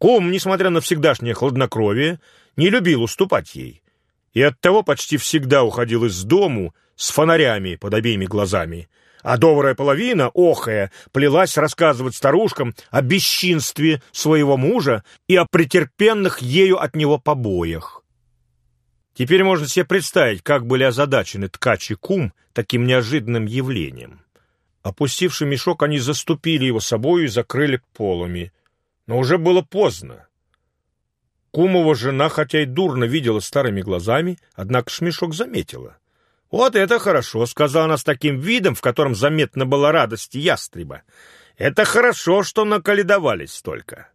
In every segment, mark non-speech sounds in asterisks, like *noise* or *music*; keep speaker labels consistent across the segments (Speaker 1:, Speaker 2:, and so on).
Speaker 1: Кум, несмотря на всегдашнее хладнокровие, не любил уступать ей, и оттого почти всегда уходил из дому с фонарями под обеими глазами, а добрая половина, охая, плелась рассказывать старушкам о бесчинстве своего мужа и о претерпенных ею от него побоях. Теперь можно себе представить, как были озадачены ткач и кум таким неожиданным явлением. Опустивший мешок, они заступили его собою и закрыли полами. Но уже было поздно. Кумова жена, хотя и дурно видела старыми глазами, однако шмешок заметила. «Вот это хорошо», — сказала она с таким видом, в котором заметна была радость ястреба. «Это хорошо, что наколедовались столько».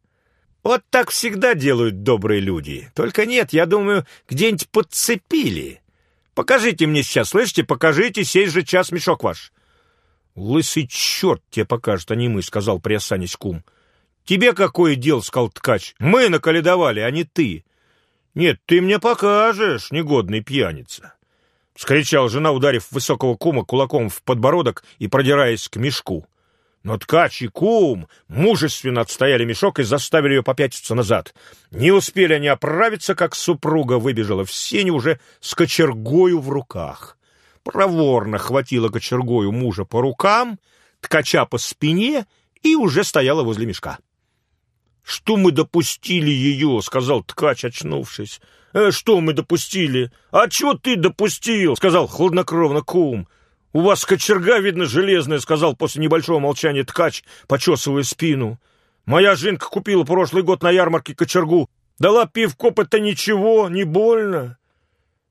Speaker 1: Вот так всегда делают добрые люди. Только нет, я думаю, где-нибудь подцепили. Покажите мне сейчас, слышите, покажите сей же час мешок ваш. Лысый черт тебе покажет, а не мы, сказал приосанясь кум. Тебе какое дело, сказал ткач. Мы наколедовали, а не ты. Нет, ты мне покажешь, негодный пьяница. — вскричал жена, ударив высокого кума кулаком в подбородок и продираясь к мешку. Но ткач и кум мужественно отстояли мешок и заставили ее попятиться назад. Не успели они оправиться, как супруга выбежала в сене уже с кочергою в руках. Проворно хватила кочергою мужа по рукам, ткача по спине и уже стояла возле мешка. — Что мы допустили ее? — сказал ткач, очнувшись. «Э, что мы допустили? А чего ты допустил?» — сказал хладнокровно кум. «У вас кочерга, видно, железная», — сказал после небольшого молчания ткач, почесывая спину. «Моя жинка купила прошлый год на ярмарке кочергу. Дала пивко-то ничего, не больно».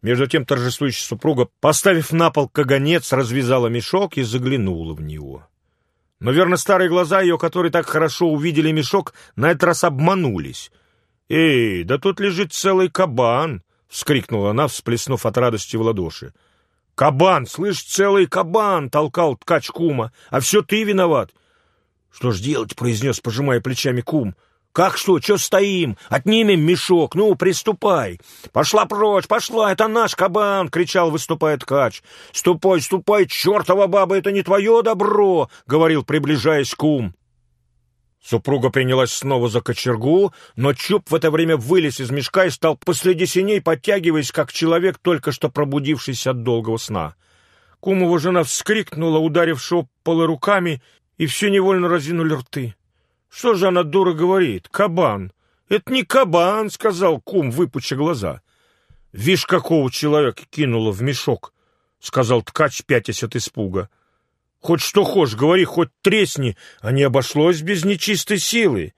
Speaker 1: Между тем торжествующая супруга, поставив на пол каганец, развязала мешок и заглянула в него. Но, верно, старые глаза ее, которые так хорошо увидели мешок, на этот раз обманулись — «Эй, да тут лежит целый кабан!» — вскрикнула она, всплеснув от радости в ладоши. «Кабан, слышь, целый кабан!» — толкал ткач кума. «А все ты виноват!» «Что ж делать?» — произнес, пожимая плечами кум. «Как что? Че стоим? Отнимем мешок. Ну, приступай!» «Пошла прочь, пошла! Это наш кабан!» — кричал, выступая ткач. «Ступай, ступай, чертова баба, это не твое добро!» — говорил, приближаясь кум. Супруга принялась снова за кочергу, но Чуб в это время вылез из мешка и стал посреди синей, подтягиваясь, как человек, только что пробудившийся от долгого сна. Кумова жена вскрикнула, ударившего полы руками, и все невольно разинули рты. «Что же она, дура, говорит? Кабан!» «Это не кабан!» — сказал кум, выпуча глаза. «Вишь, какого человека кинула в мешок!» — сказал ткач, пятясь от испуга. Хоть что хочешь, говори, хоть тресни, а не обошлось без нечистой силы.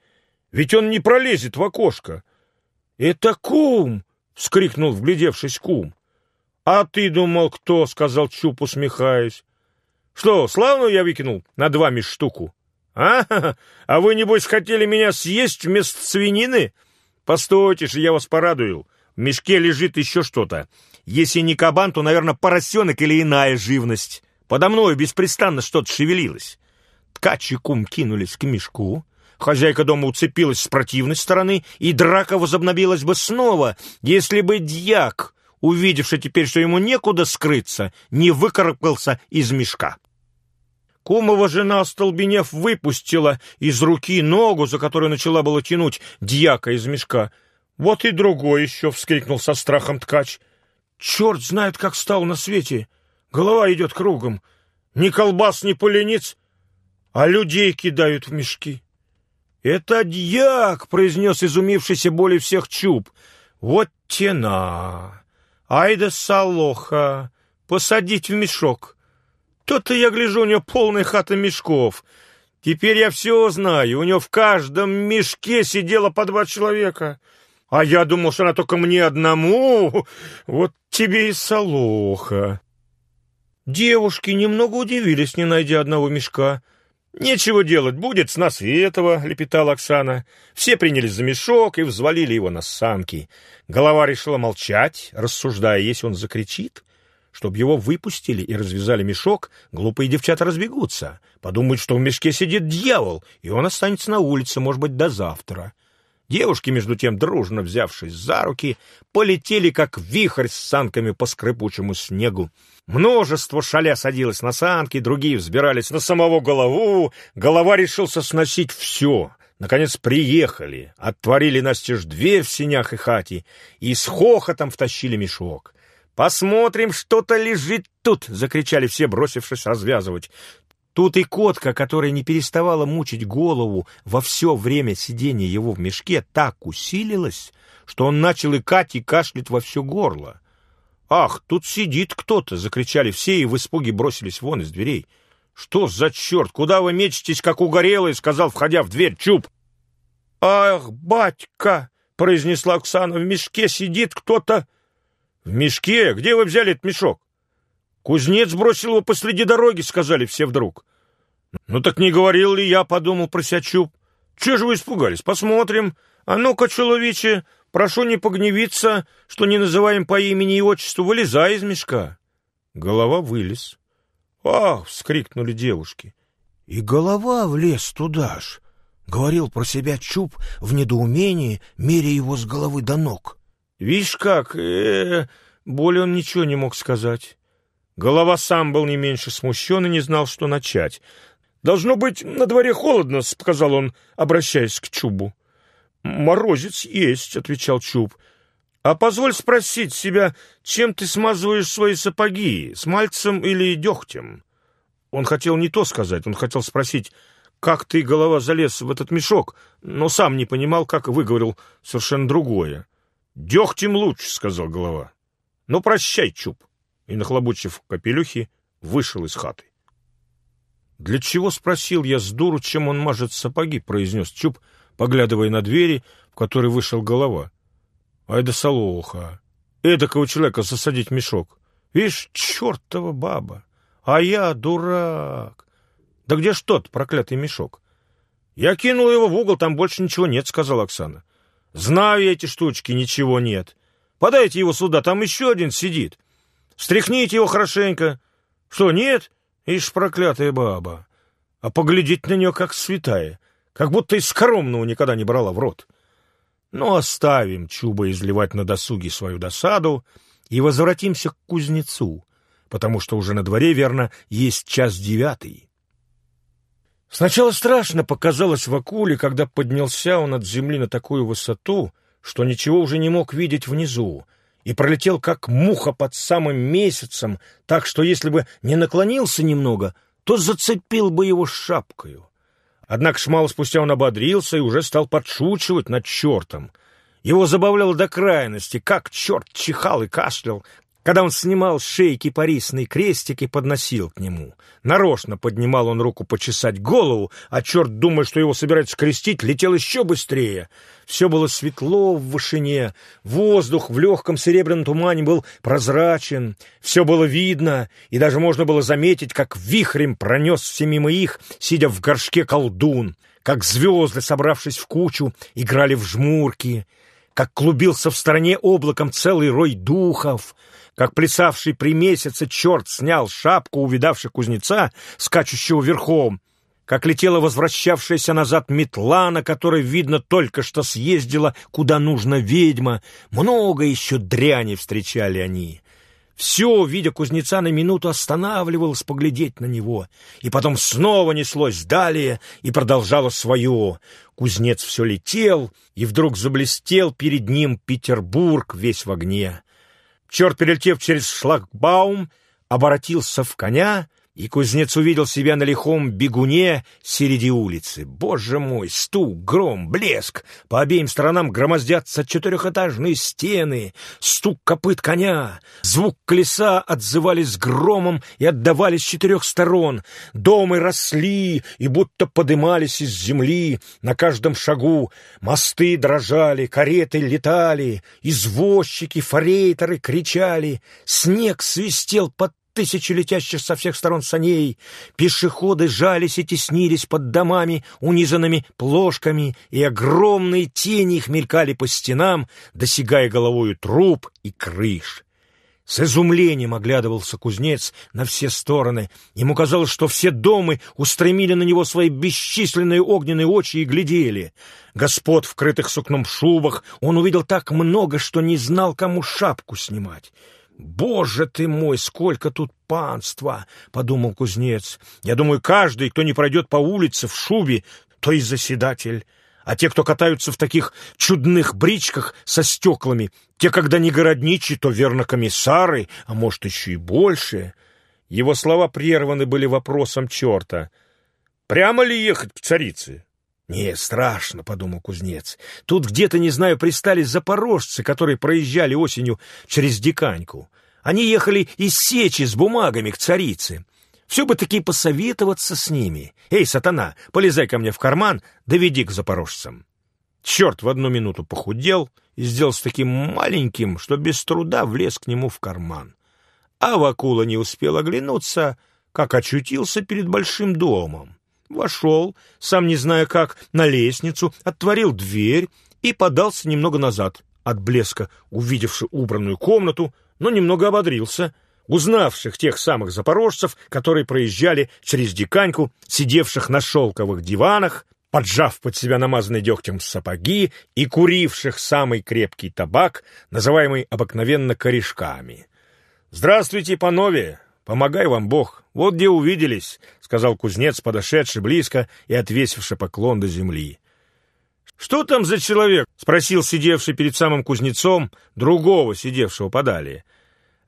Speaker 1: Ведь он не пролезет в окошко. — Это кум! — вскрикнул, вглядевшись кум. — А ты думал, кто? — сказал Чуп, усмехаясь. — Что, славную я выкинул на два штуку? А? *laughs* А вы, небось, хотели меня съесть вместо свинины? Постойте же, я вас порадую. В мешке лежит еще что-то. Если не кабан, то, наверное, поросенок или иная живность. Подо мною беспрестанно что-то шевелилось. Ткач и кум кинулись к мешку. Хозяйка дома уцепилась с противной стороны, и драка возобновилась бы снова, если бы дьяк, увидевший теперь, что ему некуда скрыться, не выкарабкался из мешка. Кумова жена, столбенев, выпустила из руки ногу, за которую начала было тянуть дьяка из мешка. «Вот и другой еще!» — вскрикнул со страхом ткач. «Черт знает, как стал на свете! Голова идет кругом. Ни колбас, ни полениц, а людей кидают в мешки. «Это дьяк!» — произнес изумившийся более всех чуб. «Вот тена! Айда салоха! Посадить в мешок! То-то я гляжу, у нее полная хата мешков. Теперь я все знаю, у нее в каждом мешке сидело по два человека. А я думал, что она только мне одному. Вот тебе и салоха!» Девушки немного удивились, не найдя одного мешка. «Нечего делать, будет с нас и этого», — лепетала Оксана. Все принялись за мешок и взвалили его на санки. Голова решила молчать, рассуждая, если он закричит, чтобы его выпустили и развязали мешок, глупые девчата разбегутся. Подумают, что в мешке сидит дьявол, и он останется на улице, может быть, до завтра. Девушки, между тем, дружно взявшись за руки, полетели, как вихрь с санками по скрипучему снегу. Множество шаля садилось на санки, другие взбирались на самого голову. Голова решился сносить все. Наконец приехали, отворили настежь дверь в синях и хате и с хохотом втащили мешок. «Посмотрим, что-то лежит тут!» — закричали все, бросившись развязывать. Тут и котка, которая не переставала мучить голову во все время сидения его в мешке, так усилилась, что он начал икать и кашлять во все горло. «Ах, тут сидит кто-то!» — закричали все и в испуге бросились вон из дверей. «Что за черт? Куда вы мечетесь, как угорелый?» — сказал, входя в дверь Чуб. «Ах, батька!» — произнесла Оксана. «В мешке сидит кто-то...» «В мешке? Где вы взяли этот мешок?» «Кузнец бросил его посреди дороги», — сказали все вдруг. «Ну так не говорил ли я?» — подумал про себя Чуб. «Че же вы испугались? Посмотрим. А ну-ка, человече, прошу не погневиться, что не называем по имени и отчеству. Вылезай из мешка». Голова вылез. «Ах!» — вскрикнули девушки.
Speaker 2: «И голова влез туда ж!» — говорил про себя Чуб в недоумении, меря его с головы до ног.
Speaker 1: «Видишь как, э, более он ничего не мог сказать». Голова сам был не меньше смущен и не знал, что начать. «Должно быть, на дворе холодно», — сказал он, обращаясь к Чубу. «Морозец есть», — отвечал Чуб. «А позволь спросить себя, чем ты смазываешь свои сапоги, с мальцем или дегтем?» Он хотел не то сказать, он хотел спросить, как ты, голова, залез в этот мешок, но сам не понимал, как выговорил совершенно другое. «Дегтем лучше», — сказал голова. «Ну, прощай, Чуб». И, нахлобучив капелюхи, вышел из хаты. «Для чего?» — спросил я с дуру, чем он мажет сапоги, — произнес Чуб, поглядывая на двери, в которые вышел голова. Ай да солоха! Эдакого человека засадить мешок. Видишь, чертова баба! А я дурак! Да где ж тот проклятый мешок? Я кинул его в угол, там больше ничего нет, — сказала Оксана. Знаю я эти штучки, ничего нет. Подайте его сюда, там еще один сидит. Встряхните его хорошенько. Что, нет? Ишь, проклятая баба. А поглядеть на нее как святая, как будто из скоромного никогда не брала в рот. Но оставим Чуба изливать на досуге свою досаду и возвратимся к кузнецу, потому что уже на дворе, верно, есть час девятый. Сначала страшно показалось Вакуле, когда поднялся он от земли на такую высоту, что ничего уже не мог видеть внизу, и пролетел как муха под самым месяцем, так что если бы не наклонился немного, то зацепил бы его шапкою. Однако шмало спустя он ободрился и уже стал подшучивать над чертом. Его забавляло до крайности, как черт чихал и кашлял, когда он снимал с шеи кипарисный крестик и подносил к нему. Нарочно поднимал он руку почесать голову, а черт, думая, что его собираются крестить, летел еще быстрее. Все было светло в вышине, воздух в легком серебряном тумане был прозрачен, все было видно, и даже можно было заметить, как вихрем пронесся мимо их, сидя в горшке колдун, как звезды, собравшись в кучу, играли в жмурки, как клубился в стороне облаком целый рой духов, как плясавший при месяце черт снял шапку увидавший кузнеца, скачущего верхом, как летела возвращавшаяся назад метла, на которой, видно, только что съездила, куда нужно ведьма. Много еще дряни встречали они. Все, видя кузнеца, на минуту останавливалось поглядеть на него, и потом снова неслось далее и продолжало свое. Кузнец все летел, и вдруг заблестел перед ним Петербург весь в огне. Черт, перелетев через шлагбаум, оборотился в коня и кузнец увидел себя на лихом бегуне среди улицы. Боже мой, стук, гром, блеск! По обеим сторонам громоздятся четырехэтажные стены, стук копыт коня, звук колеса отзывались громом и отдавались с четырех сторон. Домы росли и будто подымались из земли на каждом шагу. Мосты дрожали, кареты летали, извозчики, форейтеры кричали. Снег свистел под тысячи летящих со всех сторон саней, пешеходы жались и теснились под домами, унизанными плошками, и огромные тени их мелькали по стенам, досягая головою труб и крыш. С изумлением оглядывался кузнец на все стороны. Ему казалось, что все дома устремили на него свои бесчисленные огненные очи и глядели. Господ, вкрытых сукном шубах, он увидел так много, что не знал, кому шапку снимать. «Боже ты мой, сколько тут панства!» — подумал кузнец. «Я думаю, каждый, кто не пройдет по улице в шубе, то и заседатель. А те, кто катаются в таких чудных бричках со стеклами, те, когда не городничи, то верно комиссары, а может, еще и больше. Его слова прерваны были вопросом черта. «Прямо ли ехать к царице?» «Не, страшно», — подумал кузнец. «Тут где-то, не знаю, пристали запорожцы, которые проезжали осенью через Диканьку. Они ехали из сечи с бумагами к царице. Все бы таки посоветоваться с ними. Эй, сатана, полезай ко мне в карман, доведи к запорожцам». Черт в одну минуту похудел и сделался таким маленьким, что без труда влез к нему в карман. А Вакула не успел оглянуться, как очутился перед большим домом. Вошел, сам не зная как, на лестницу, отворил дверь и подался немного назад, от блеска, увидевши убранную комнату, но немного ободрился, узнавших тех самых запорожцев, которые проезжали через диканьку, сидевших на шелковых диванах, поджав под себя намазанные дегтем сапоги и куривших самый крепкий табак, называемый обыкновенно корешками. «Здравствуйте, панове! Помогай вам Бог! Вот где увиделись!» — сказал кузнец, подошедший близко и отвесивший поклон до земли. «Что там за человек?» — спросил сидевший перед самым кузнецом другого, сидевшего подалее.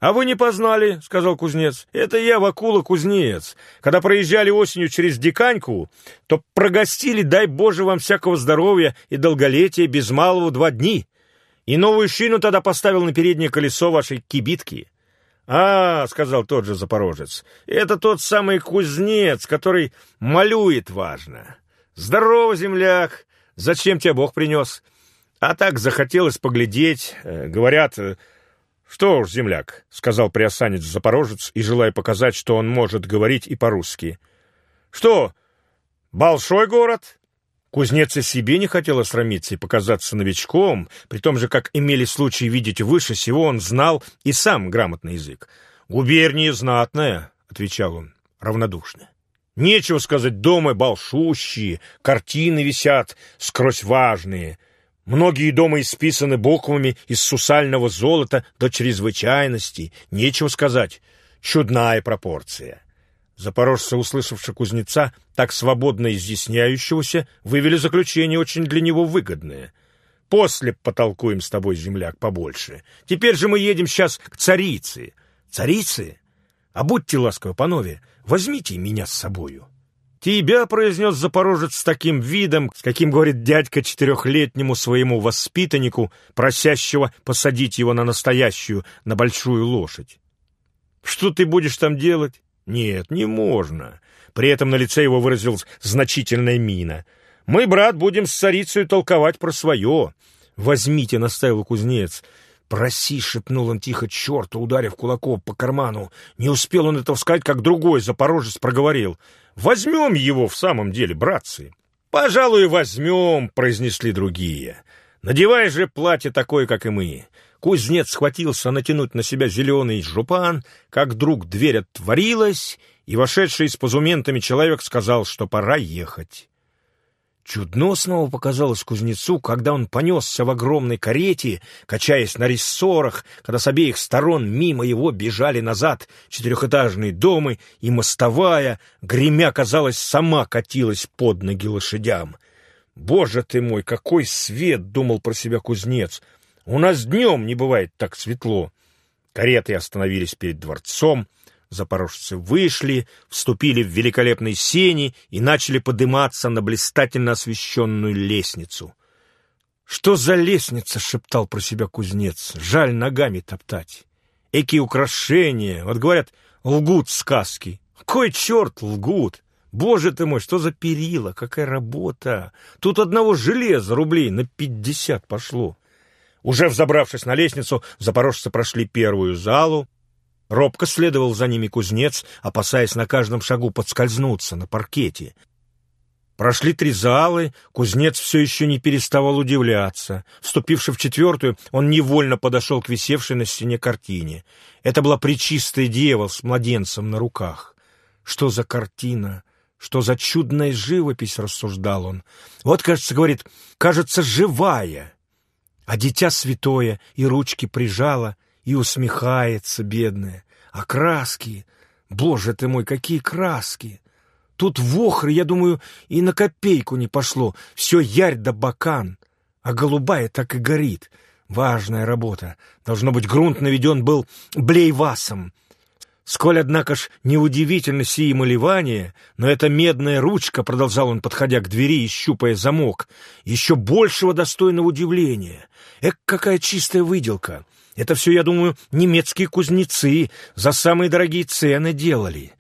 Speaker 1: «А вы не познали», — сказал кузнец. «Это я, Вакула, кузнец. Когда проезжали осенью через Диканьку, то прогостили, дай Боже вам всякого здоровья и долголетия, без малого два дни. И новую шину тогда поставил на переднее колесо вашей кибитки». «А, — сказал тот же запорожец, — это тот самый кузнец, который малюет важно. Здорово, земляк! Зачем тебя Бог принес? А так захотелось поглядеть. Э, говорят, э, что уж, земляк, — сказал приосанец запорожец, и желая показать, что он может говорить и по-русски. Что, большой город?» Кузнец и себе не хотел осрамиться и показаться новичком, при том же, как имели случай видеть выше всего, он знал и сам грамотный язык. «Губерния знатная», — отвечал он равнодушно. «Нечего сказать, дома большущие, картины висят, скрозь важные. Многие дома исписаны буквами из сусального золота до чрезвычайности. Нечего сказать, чудная пропорция». Запорожцы, услышавши кузнеца, так свободно изъясняющегося, вывели заключение очень для него выгодное. «После потолкуем с тобой, земляк, побольше. Теперь же мы едем сейчас к царице». «Царице? А будьте ласковы, панове, возьмите меня с собою». «Тебя», — произнес Запорожец с таким видом, с каким говорит дядька четырехлетнему своему воспитаннику, просящего посадить его на настоящую, на большую лошадь. «Что ты будешь там делать?» Нет, не можно. При этом на лице его выразилась значительная мина. Мы, брат, будем с царицей толковать про свое. Возьмите, настаивал кузнец. «Проси!» — шепнул он тихо черту, ударив кулаком по карману. Не успел он этого сказать, как другой запорожец проговорил. «Возьмем его в самом деле, братцы!» «Пожалуй, возьмем!» — произнесли другие. «Надевай же платье такое, как и мы. Кузнец схватился натянуть на себя зеленый жупан, как вдруг дверь отворилась, и вошедший с позументами человек сказал, что пора ехать. Чудно снова показалось кузнецу, когда он понесся в огромной карете, качаясь на рессорах, когда с обеих сторон мимо его бежали назад четырехэтажные дома, и мостовая, гремя, казалось, сама катилась под ноги лошадям. «Боже ты мой, какой свет!» — думал про себя кузнец — у нас днем не бывает так светло. Кареты остановились перед дворцом, запорожцы вышли, вступили в великолепные сени и начали подниматься на блистательно освещенную лестницу. «Что за лестница?» — шептал про себя кузнец. «Жаль ногами топтать. Эки украшения! Вот говорят, лгут сказки. Кой черт лгут! Боже ты мой, что за перила, какая работа! Тут одного железа рублей на пятьдесят пошло. Уже взобравшись на лестницу, запорожцы прошли первую залу. Робко следовал за ними кузнец, опасаясь на каждом шагу подскользнуться на паркете. Прошли три залы, кузнец все еще не переставал удивляться. Вступивший в четвертую, он невольно подошел к висевшей на стене картине. Это была причистая дева с младенцем на руках. Что за картина? Что за чудная живопись, рассуждал он. Вот, кажется, говорит, кажется, живая а дитя святое и ручки прижала, и усмехается, бедная. А краски, боже ты мой, какие краски!
Speaker 2: тут вохры, я думаю, и на копейку не пошло. Все ярь да бакан, а голубая так и горит. Важная работа. Должно быть, грунт наведен был блейвасом. Сколь, однако ж, неудивительно сии малевание, но эта медная ручка, продолжал он, подходя к двери и щупая замок, еще большего достойного удивления. Эк, какая чистая выделка! Это все, я думаю, немецкие кузнецы за самые дорогие цены делали.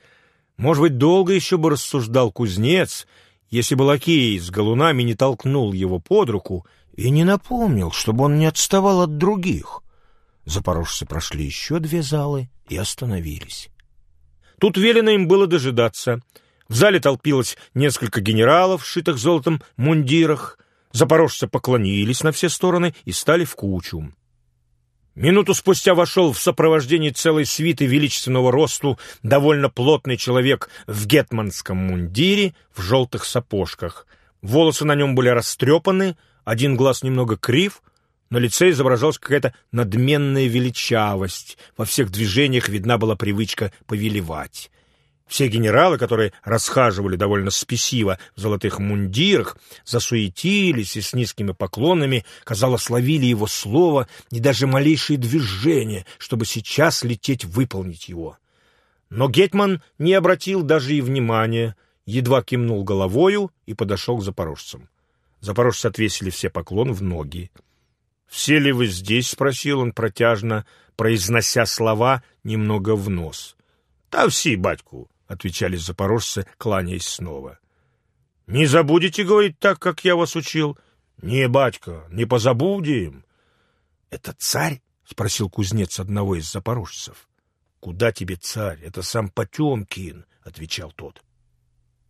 Speaker 2: Может быть, долго еще бы рассуждал кузнец, если бы лакей с галунами не толкнул его под руку и не напомнил, чтобы он не отставал от других. Запорожцы прошли еще две залы и остановились.
Speaker 1: Тут велено им было дожидаться. В зале толпилось несколько генералов, шитых золотом мундирах. Запорожцы поклонились на все стороны и стали в кучу. Минуту спустя вошел в сопровождении целой свиты величественного росту довольно плотный человек в гетманском мундире, в желтых сапожках. Волосы на нем были растрепаны, один глаз немного крив, на лице изображалась какая-то надменная величавость, во всех движениях видна была привычка повелевать. Все генералы, которые расхаживали довольно спесиво в золотых мундирах, засуетились и с низкими поклонами, казалось, ловили его слово и даже малейшие движения, чтобы сейчас лететь выполнить его. Но Гетман не обратил даже и внимания, едва кивнул головою и подошел к запорожцам. Запорожцы отвесили все поклон в ноги. «Все ли вы здесь?» — спросил он протяжно, произнося слова немного в нос. «Да все, батьку», — отвечали запорожцы, кланяясь снова. «Не забудете говорить так, как я вас учил?» «Не, батька, не позабудем».
Speaker 2: «Это царь?» — спросил кузнец одного из запорожцев.
Speaker 1: «Куда тебе царь? Это сам Потемкин», — отвечал тот.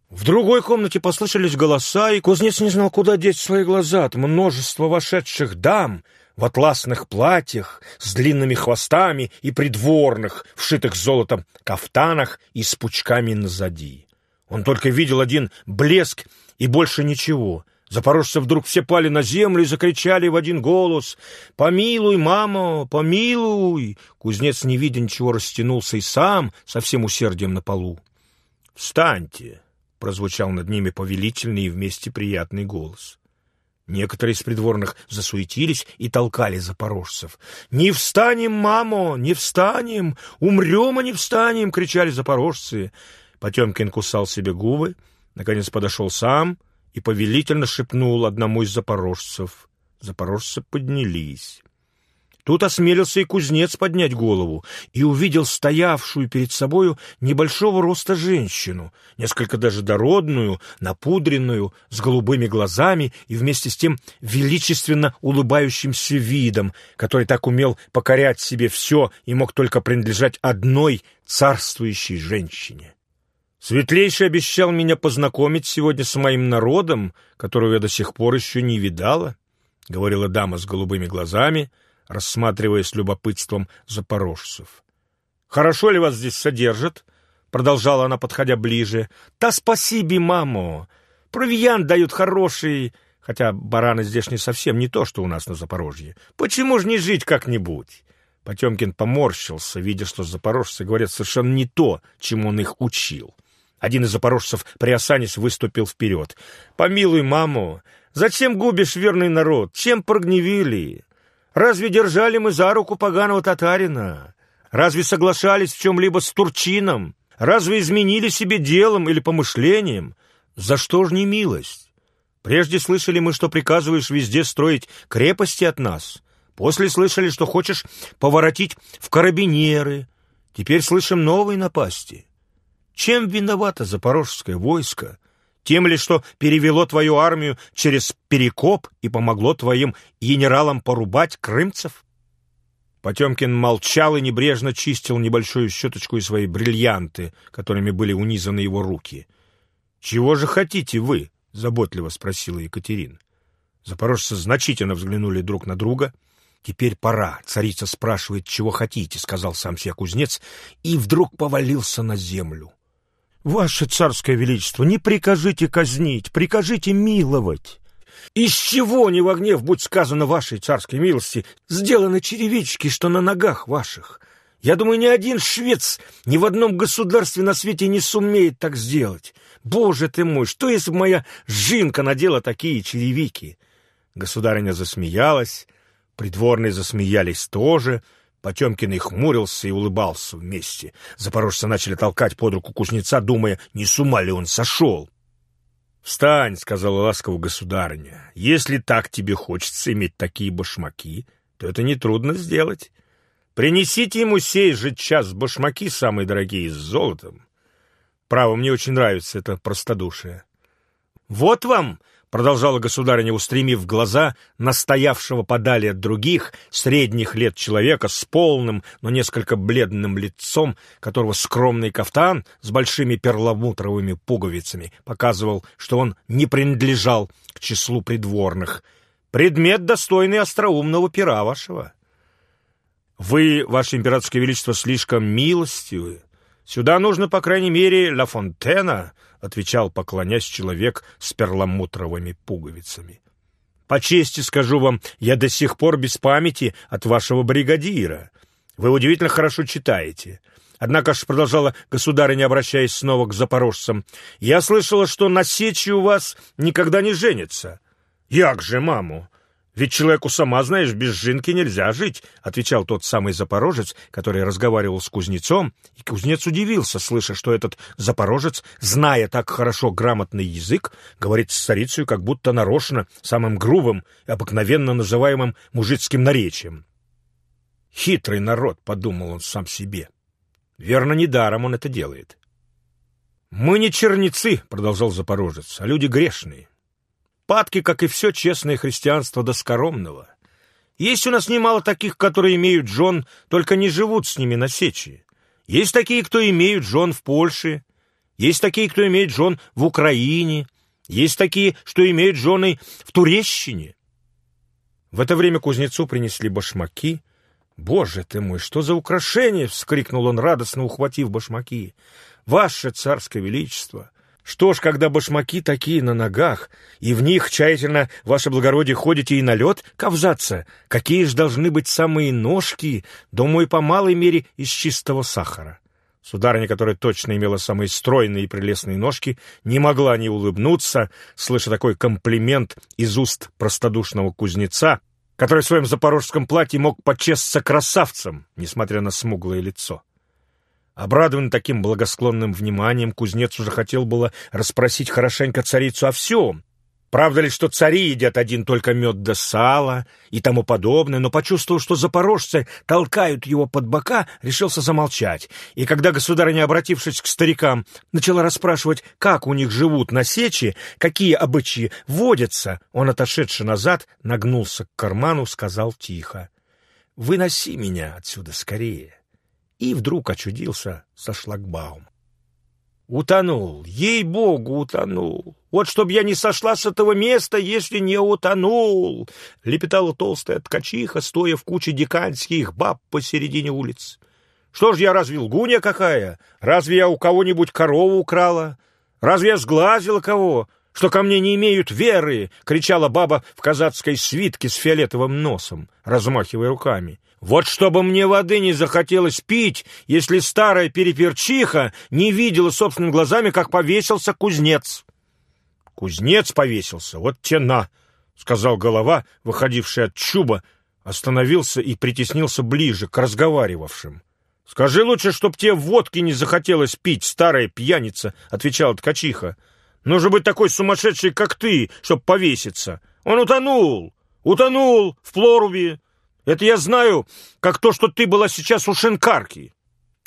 Speaker 1: В другой комнате послышались голоса, и кузнец не знал, куда деть свои глаза от множества вошедших дам в атласных платьях с длинными хвостами и придворных, вшитых золотом кафтанах и с пучками назади. Он только видел один блеск и больше ничего. Запорожцы вдруг все пали на землю и закричали в один голос «Помилуй, мама, помилуй!» Кузнец, не видя ничего, растянулся и сам со всем усердием на полу. «Встаньте!» Прозвучал над ними повелительный и вместе приятный голос. Некоторые из придворных засуетились и толкали запорожцев. «Не встанем, мамо, не встанем! Умрем, а не встанем!» — кричали запорожцы. Потемкин кусал себе губы, наконец подошел сам и повелительно шепнул одному из запорожцев. Запорожцы поднялись. Тут осмелился и кузнец поднять голову и увидел стоявшую перед собою небольшого роста женщину, несколько даже дородную, напудренную, с голубыми глазами и вместе с тем величественно улыбающимся видом, который так умел покорять себе все и мог только принадлежать одной царствующей женщине. Светлейший обещал меня познакомить сегодня с моим народом, которого я до сих пор еще не видала, — говорила дама с голубыми глазами, — рассматривая с любопытством запорожцев. «Хорошо ли вас здесь содержат?» — продолжала она, подходя ближе. «Та спасибо, мамо! Провиант дают хороший, хотя бараны здесь не совсем не то, что у нас на Запорожье. Почему же не жить как-нибудь?» Потемкин поморщился, видя, что запорожцы говорят совершенно не то, чему он их учил. Один из запорожцев, приосанясь, выступил вперед. «Помилуй, маму, зачем губишь верный народ? Чем прогневили? Разве держали мы за руку поганого татарина? Разве соглашались в чем-либо с Турчином? Разве изменили себе делом или помышлением? За что ж не милость? Прежде слышали мы, что приказываешь везде строить крепости от нас. После слышали, что хочешь поворотить в карабинеры. Теперь слышим новые напасти. Чем виновато запорожское войско, тем ли, что перевело твою армию через Перекоп и помогло твоим генералам порубать крымцев? Потемкин молчал и небрежно чистил небольшую щеточку и свои бриллианты, которыми были унизаны его руки. «Чего же хотите вы?» — заботливо спросила Екатерина. Запорожцы значительно взглянули друг на друга. «Теперь пора. Царица спрашивает, чего хотите», — сказал сам себе кузнец, и вдруг повалился на землю. Ваше царское величество, не прикажите казнить, прикажите миловать. Из чего не в гнев, будь сказано вашей царской милости, сделаны черевички, что на ногах ваших?
Speaker 2: Я думаю, ни один швец ни в одном государстве на свете не сумеет так сделать. Боже ты мой, что если бы моя жинка надела такие черевики? Государыня засмеялась, придворные засмеялись тоже, Потемкин и хмурился и улыбался вместе. Запорожцы начали толкать под руку кузнеца, думая, не с ума ли он сошел. «Встань», — сказала ласково государыня, — «если так тебе хочется иметь такие башмаки, то это нетрудно сделать. Принесите ему сей же час башмаки, самые дорогие, с золотом. Право, мне очень нравится это простодушие. Вот вам, — продолжала государыня, устремив глаза настоявшего подали от других, средних лет человека с полным, но несколько бледным лицом, которого скромный кафтан с большими перламутровыми пуговицами показывал, что он не принадлежал к числу придворных. «Предмет, достойный остроумного пера вашего». Вы, ваше императорское величество, слишком милостивы. Сюда нужно, по крайней мере, Ла Фонтена, — отвечал, поклонясь человек с перламутровыми пуговицами. По чести скажу вам, я до сих пор без памяти от вашего бригадира. Вы удивительно хорошо читаете. Однако ж, продолжала государыня, обращаясь снова к запорожцам, я слышала, что на сечи у вас никогда не женится. Як же, маму? «Ведь человеку, сама знаешь, без жинки нельзя жить», — отвечал тот самый запорожец, который разговаривал с кузнецом, и кузнец удивился, слыша, что этот запорожец, зная так хорошо грамотный язык, говорит с царицей как будто нарочно, самым грубым и обыкновенно называемым мужицким наречием. «Хитрый народ», — подумал он сам себе. «Верно, недаром он это делает». «Мы не черницы», — продолжал запорожец, — «а люди грешные. Падки, как и все честное христианство доскоромного. Есть у нас немало таких, которые имеют жен, только не живут с ними на сечи. Есть такие, кто имеют жен в Польше, есть такие, кто имеет жен в Украине, есть такие, что имеют жены в Турещине. В это время кузнецу принесли башмаки. «Боже ты мой, что за украшение!» — вскрикнул он, радостно ухватив башмаки. «Ваше царское величество! Что ж, когда башмаки такие на ногах, и в них тщательно, ваше благородие, ходите и на лед ковзаться, какие ж должны быть самые ножки, думаю, по малой мере из чистого сахара. Сударыня, которая точно имела самые стройные и прелестные ножки, не могла не улыбнуться, слыша такой комплимент из уст простодушного кузнеца, который в своем запорожском платье мог почесться красавцем, несмотря на смуглое лицо. Обрадованный таким благосклонным вниманием, кузнец уже хотел было расспросить хорошенько царицу о всем. Правда ли, что цари едят один только мед да сало и тому подобное, но почувствовал, что запорожцы толкают его под бока, решился замолчать. И когда государыня, обратившись к старикам, начала расспрашивать, как у них живут на сече, какие обычаи водятся, он, отошедший назад, нагнулся к карману, сказал тихо, «Выноси меня отсюда скорее» и вдруг очудился со шлагбаум. Утонул, ей-богу, утонул. Вот чтоб я не сошла с этого места, если не утонул, — лепетала толстая ткачиха, стоя в куче диканских баб посередине улиц. Что ж я разве лгунья какая? Разве я у кого-нибудь корову украла? Разве я сглазила кого? Что ко мне не имеют веры? — кричала баба в казацкой свитке с фиолетовым носом, размахивая руками. Вот чтобы мне воды не захотелось пить, если старая переперчиха не видела собственными глазами, как повесился кузнец. Кузнец повесился, вот тена, — сказал голова, выходивший от чуба, остановился и притеснился ближе к разговаривавшим. — Скажи лучше, чтоб тебе водки не захотелось пить, старая пьяница, — отвечала ткачиха. — Нужно быть такой сумасшедший, как ты, чтоб повеситься. Он утонул, утонул в плоруби. Это я знаю, как то, что ты была сейчас у шинкарки.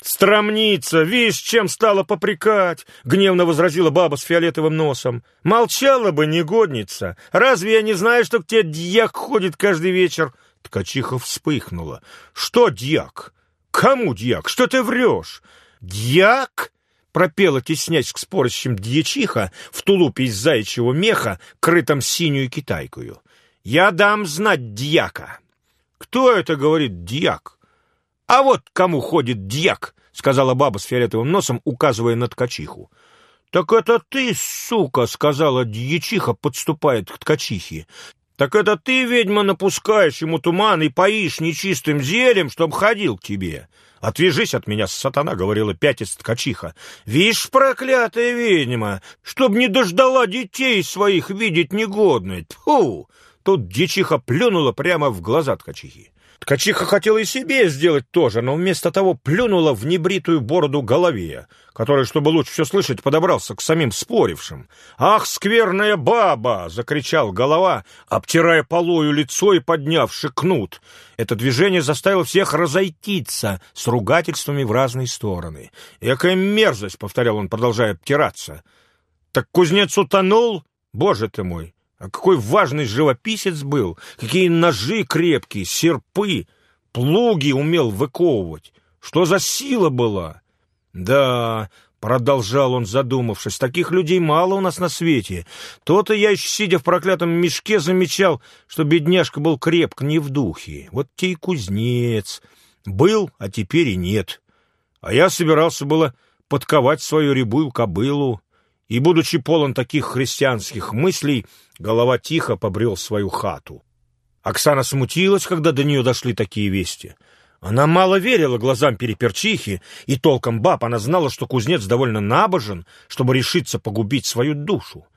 Speaker 2: «Стромница, видишь, чем стала попрекать!» — гневно возразила баба с фиолетовым носом. «Молчала бы, негодница! Разве я не знаю, что к тебе дьяк ходит каждый вечер?» Ткачиха вспыхнула. «Что дьяк? Кому дьяк? Что ты врешь?» «Дьяк?» — пропела, к спорящим дьячиха в тулупе из заячьего меха, крытом синюю китайкою. «Я дам знать дьяка!» «Кто это, — говорит, — дьяк?» «А вот кому ходит дьяк!» — сказала баба с фиолетовым носом, указывая на ткачиху. «Так это ты, сука!» — сказала дьячиха, подступает к ткачихе. «Так это ты, ведьма, напускаешь ему туман и поишь нечистым зелем, чтоб ходил к тебе.
Speaker 1: «Отвяжись от меня, сатана!» — говорила пятиц ткачиха. «Вишь, проклятая ведьма, чтоб не дождала детей своих видеть негодной! Тьфу!» Тут дьячиха плюнула прямо в глаза ткачихи. Ткачиха хотела и себе сделать то же, но вместо того плюнула в небритую бороду голове, который, чтобы лучше все слышать, подобрался к самим спорившим. «Ах, скверная баба!» — закричал голова, обтирая полою лицо и поднявши кнут. Это движение заставило всех разойтиться с ругательствами в разные стороны. «Экая мерзость!» — повторял он, продолжая обтираться. «Так кузнец утонул? Боже ты мой! А какой важный живописец был! Какие ножи крепкие, серпы, плуги умел выковывать! Что за сила была! Да, продолжал он, задумавшись, таких людей мало у нас на свете. То-то я еще, сидя в проклятом мешке, замечал, что бедняжка был крепк не в духе. Вот те и кузнец. Был, а теперь и нет. А я собирался было подковать свою рябую кобылу и, будучи полон таких христианских мыслей, голова тихо побрел свою хату. Оксана смутилась, когда до нее дошли такие вести. Она мало верила глазам переперчихи, и толком баб она знала, что кузнец довольно набожен, чтобы решиться погубить свою душу.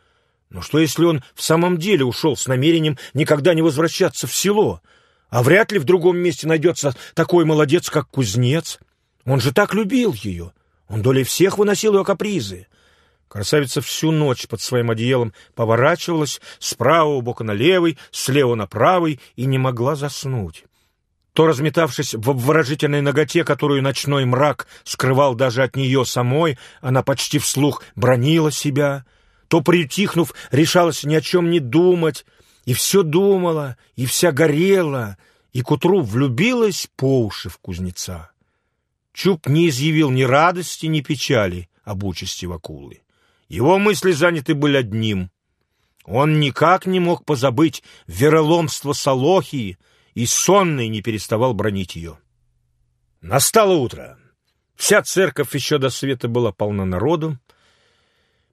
Speaker 1: Но что, если он в самом деле ушел с намерением никогда не возвращаться в село? А вряд ли в другом месте найдется такой молодец, как кузнец. Он же так любил ее. Он долей всех выносил ее капризы. Красавица всю ночь под своим одеялом поворачивалась с правого бока на левый, слева на правый и не могла заснуть. То, разметавшись в обворожительной ноготе, которую ночной мрак скрывал даже от нее самой, она почти вслух бронила себя, то, приутихнув, решалась ни о чем не думать, и все думала, и вся горела, и к утру влюбилась по уши в кузнеца. Чуб не изъявил ни радости, ни печали об участи Вакулы. Его мысли заняты были одним. Он никак не мог позабыть вероломство Солохии и сонный не переставал бронить ее. Настало утро. Вся церковь еще до света была полна народу.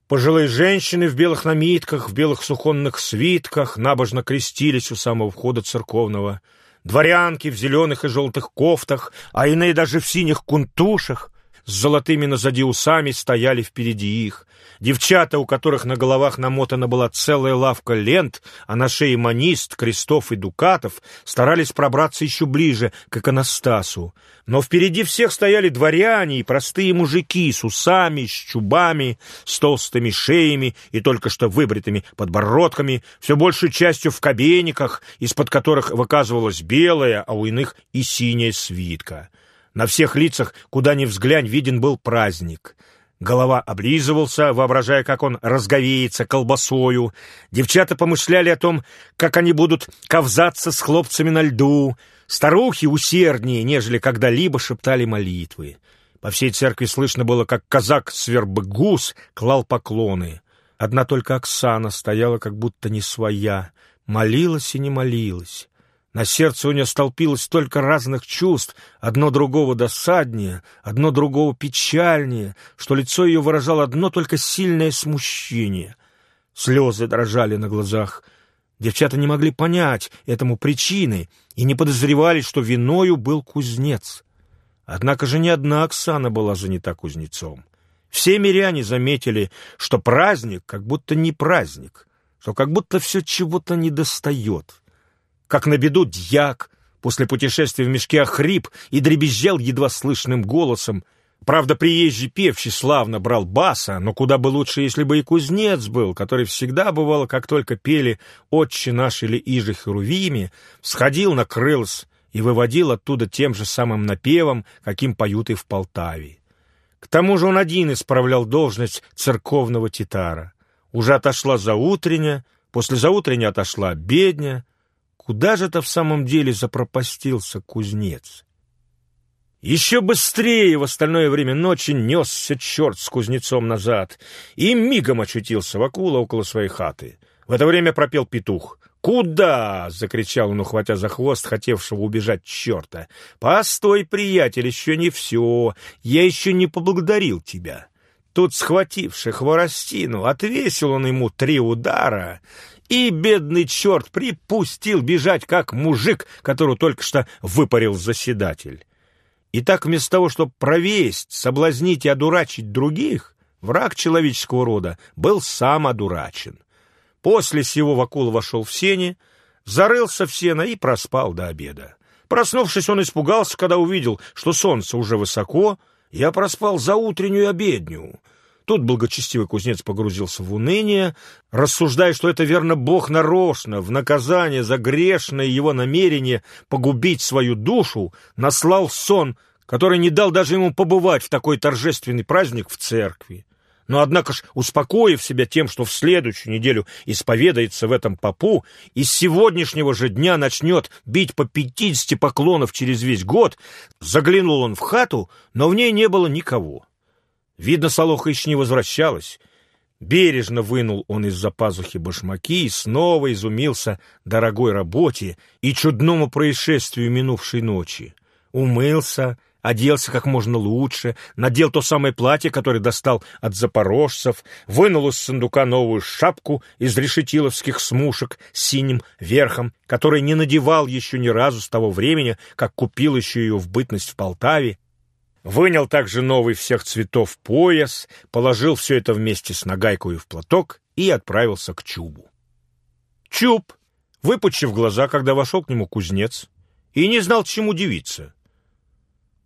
Speaker 1: Пожилые женщины в белых намитках, в белых суконных свитках набожно крестились у самого входа церковного. Дворянки в зеленых и желтых кофтах, а иные даже в синих кунтушах, с золотыми назади усами стояли впереди их. Девчата, у которых на головах намотана была целая лавка лент, а на шее манист, крестов и дукатов, старались пробраться еще ближе к иконостасу. Но впереди всех стояли дворяне и простые мужики с усами, с чубами, с толстыми шеями и только что выбритыми подбородками, все большей частью в кабениках, из-под которых выказывалась белая, а у иных и синяя свитка. На всех лицах, куда ни взглянь, виден был праздник. Голова облизывался, воображая, как он разговеется колбасою. Девчата помышляли о том, как они будут ковзаться с хлопцами на льду. Старухи усерднее, нежели когда-либо шептали молитвы. По всей церкви слышно было, как казак Свербгус клал поклоны. Одна только Оксана стояла как будто не своя, молилась и не молилась. На сердце у нее столпилось столько разных чувств, одно другого досаднее, одно другого печальнее, что лицо ее выражало одно только сильное смущение. Слезы дрожали на глазах. Девчата не могли понять этому причины и не подозревали, что виною был кузнец. Однако же ни одна Оксана была занята кузнецом. Все миряне заметили, что праздник как будто не праздник, что как будто все чего-то недостает как на беду дьяк после путешествия в мешке охрип и дребезжал едва слышным голосом. Правда, приезжий певчий славно брал баса, но куда бы лучше, если бы и кузнец был, который всегда бывало, как только пели «Отче наш» или «Иже Херувими», сходил на крылс и выводил оттуда тем же самым напевом, каким поют и в Полтаве. К тому же он один исправлял должность церковного титара. Уже отошла заутренняя, после заутрення отошла бедня, Куда же это в самом деле запропастился кузнец? Еще быстрее в остальное время ночи несся черт с кузнецом назад и мигом очутился Вакула около своей хаты. В это время пропел петух. «Куда?» — закричал он, ухватя за хвост хотевшего убежать черта. «Постой, приятель, еще не все. Я еще не поблагодарил тебя». Тут, схвативший хворостину, отвесил он ему три удара, и бедный черт припустил бежать, как мужик, которого только что выпарил заседатель.
Speaker 2: И так вместо того, чтобы провесть, соблазнить и одурачить других, враг человеческого рода был сам одурачен. После сего Вакула вошел в сени, зарылся в сено и проспал до обеда. Проснувшись, он испугался, когда увидел, что солнце уже высоко. Я проспал за утреннюю обедню. Тут благочестивый кузнец погрузился в уныние, рассуждая, что это верно Бог нарочно, в наказание за грешное его намерение погубить свою душу, наслал сон, который не дал даже ему побывать в такой торжественный праздник в церкви. Но, однако ж, успокоив себя тем, что в следующую неделю исповедается в этом попу и с сегодняшнего же дня начнет бить по пятидесяти поклонов через весь год, заглянул он в хату, но в ней не было никого. Видно, Солоха еще не возвращалась. Бережно вынул он из-за пазухи башмаки и снова изумился дорогой работе и чудному происшествию минувшей ночи. Умылся, оделся как можно лучше, надел то самое платье, которое достал от запорожцев, вынул из сундука новую шапку из решетиловских смушек с синим верхом, который не надевал еще ни разу с того времени, как купил еще ее в бытность в Полтаве, вынял также новый всех цветов пояс, положил все это вместе с нагайкой в платок и отправился к Чубу. Чуб, выпучив глаза, когда вошел к нему кузнец, и не знал, чему удивиться.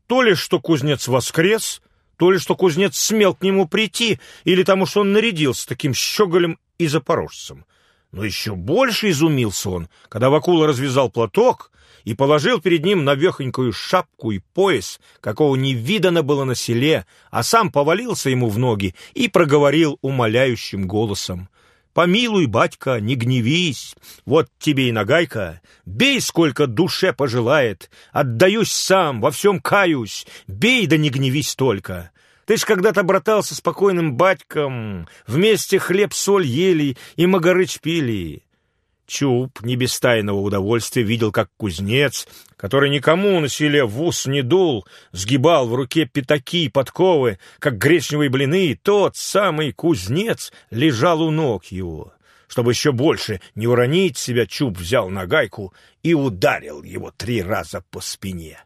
Speaker 2: То ли, что кузнец воскрес, то ли, что кузнец смел к нему прийти, или тому, что он нарядился таким щеголем и запорожцем. Но еще больше изумился он, когда Вакула развязал платок и положил перед ним навехонькую шапку и пояс, какого не видано было на селе, а сам повалился ему в ноги и проговорил умоляющим голосом. Помилуй, батька, не гневись. Вот тебе и нагайка. Бей, сколько душе пожелает. Отдаюсь сам, во всем каюсь. Бей, да не гневись только. Ты ж когда-то братался с покойным батьком. Вместе хлеб-соль ели и магарыч пили. Чуб, не без тайного удовольствия, видел, как кузнец, который никому на селе в ус не дул, сгибал в руке пятаки и подковы, как гречневые блины, тот самый кузнец лежал у ног его. Чтобы еще больше не уронить себя, Чуб взял нагайку и ударил его три раза по спине.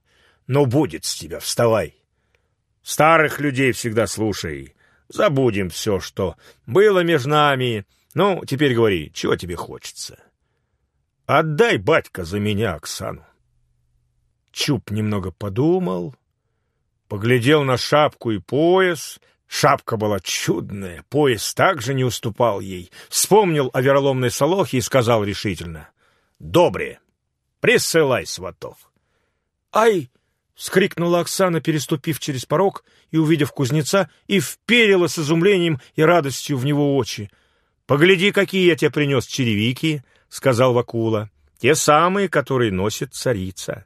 Speaker 2: «Ну, будет с тебя, вставай! Старых людей всегда слушай. Забудем все, что было между нами. Ну, теперь говори, чего тебе хочется?» Отдай, батька, за меня Оксану. Чуб немного подумал, поглядел на шапку и пояс. Шапка была чудная, пояс также не уступал ей. Вспомнил о вероломной Солохе и сказал решительно. «Добре, присылай сватов». «Ай!» — вскрикнула Оксана, переступив через порог и увидев кузнеца, и вперила с изумлением и радостью в него очи. «Погляди, какие я тебе принес черевики!» — сказал Вакула. «Те самые, которые носит царица».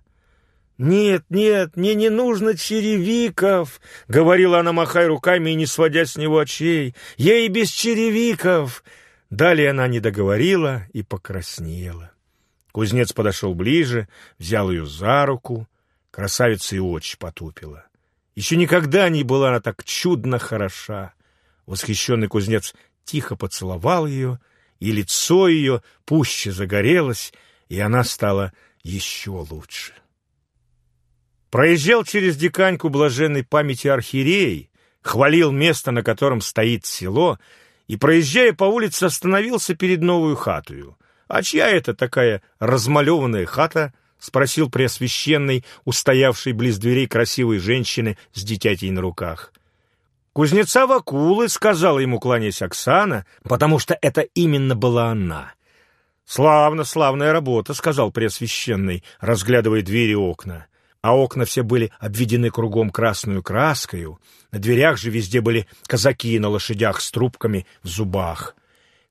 Speaker 2: «Нет, нет, мне не нужно черевиков!» — говорила она, махая руками и не сводя с него очей. «Я и без черевиков!» Далее она не договорила и покраснела. Кузнец подошел ближе, взял ее за руку. Красавица и очи потупила. Еще никогда не была она так чудно хороша. Восхищенный кузнец тихо поцеловал ее — и лицо ее пуще загорелось, и она стала еще лучше. Проезжал через диканьку блаженной памяти архиерей, хвалил место, на котором стоит село, и, проезжая по улице, остановился перед новую хатою. «А чья это такая размалеванная хата?» — спросил Преосвященный, устоявший близ дверей красивой женщины с дитятей на руках. — Кузнеца Вакулы, сказала ему, кланяясь Оксана, потому что это именно была она. «Славно, славная работа», — сказал Преосвященный, разглядывая двери и окна. А окна все были обведены кругом красную краскою, на дверях же везде были казаки на лошадях с трубками в зубах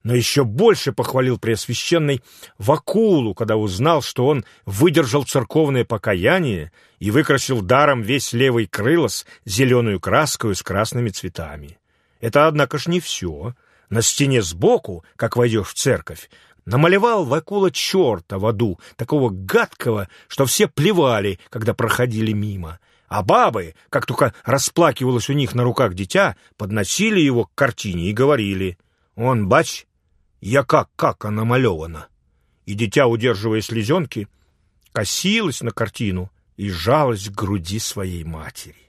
Speaker 2: но еще больше похвалил Преосвященный Вакулу, когда узнал, что он выдержал церковное покаяние и выкрасил даром весь левый крылос зеленую краскою с красными цветами. Это, однако ж, не все. На стене сбоку, как войдешь в церковь, намалевал Вакула черта в аду, такого гадкого, что все плевали, когда проходили мимо. А бабы, как только расплакивалось у них на руках дитя, подносили его к картине и говорили, «Он, бач, я как она малевана. И дитя, удерживая слезенки, косилась на картину и жалость к груди своей матери.